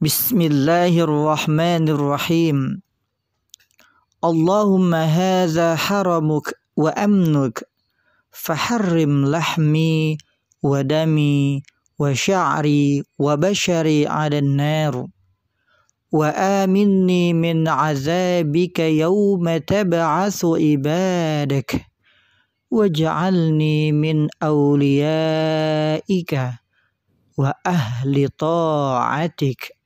بسم الله الرحمن الرحيم. اللهم هذا حرمك وأمنك فحرم لحمي ودمي وشعري وبشري على النار وآمني من عذابك يوم تبعث عبادك واجعلني من أوليائك وأهل طاعتك.